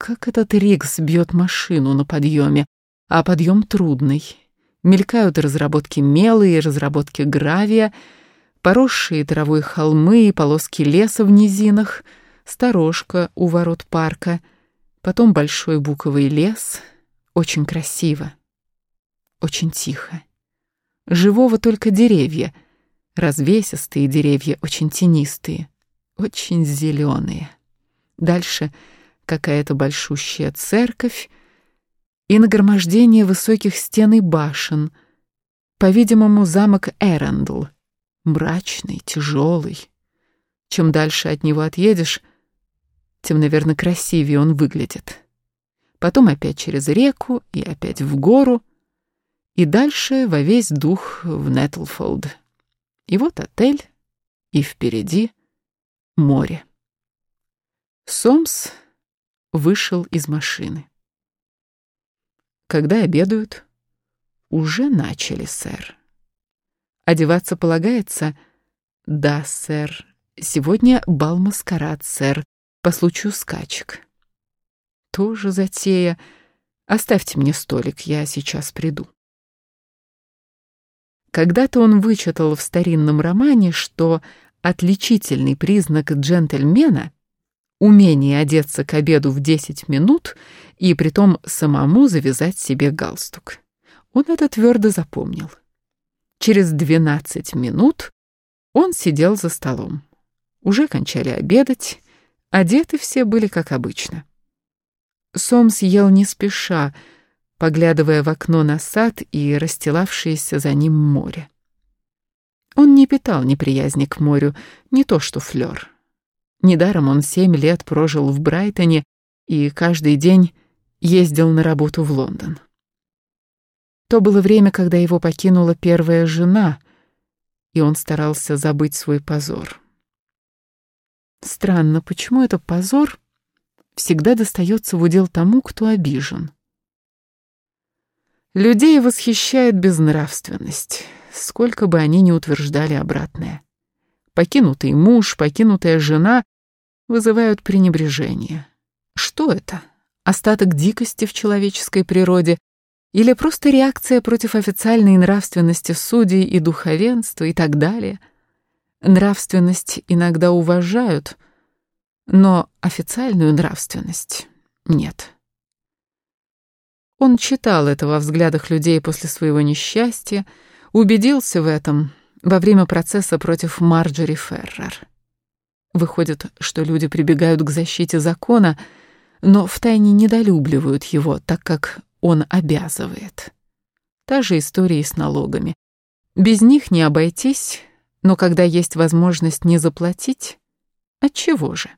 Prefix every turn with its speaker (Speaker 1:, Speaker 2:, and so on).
Speaker 1: как этот Рикс бьет машину на подъеме, а подъем трудный. Мелькают разработки мела и разработки гравия, поросшие травой холмы и полоски леса в низинах, сторожка у ворот парка, потом большой буковый лес. Очень красиво, очень тихо. Живого только деревья, развесистые деревья, очень тенистые, очень зеленые. Дальше какая-то большущая церковь и нагромождение высоких стен и башен, по-видимому, замок Эрендл — мрачный, тяжелый. Чем дальше от него отъедешь, тем, наверное, красивее он выглядит. Потом опять через реку и опять в гору, и дальше во весь дух в Нетлфолд. И вот отель, и впереди море. Сомс вышел из машины. Когда обедают? Уже начали, сэр. Одеваться полагается? Да, сэр. Сегодня бал-маскарад, сэр, по случаю скачек. Тоже затея. Оставьте мне столик, я сейчас приду. Когда-то он вычитал в старинном романе, что отличительный признак джентльмена — умение одеться к обеду в 10 минут и притом самому завязать себе галстук. Он это твердо запомнил. Через 12 минут он сидел за столом. Уже кончали обедать, одеты все были как обычно. Сомс ел не спеша, поглядывая в окно на сад и расстилавшееся за ним море. Он не питал неприязни к морю, не то что Флёр. Недаром он семь лет прожил в Брайтоне и каждый день ездил на работу в Лондон. То было время, когда его покинула первая жена, и он старался забыть свой позор. Странно, почему это позор всегда достается в удел тому, кто обижен? Людей восхищает безнравственность, сколько бы они ни утверждали обратное. Покинутый муж, покинутая жена вызывают пренебрежение. Что это? Остаток дикости в человеческой природе или просто реакция против официальной нравственности судей и духовенства и так далее. Нравственность иногда уважают, но официальную нравственность нет. Он читал это во взглядах людей после своего несчастья, убедился в этом во время процесса против Марджори Феррер. Выходит, что люди прибегают к защите закона, но втайне недолюбливают его, так как он обязывает. Та же история и с налогами. Без них не обойтись, но когда есть возможность не заплатить, отчего же?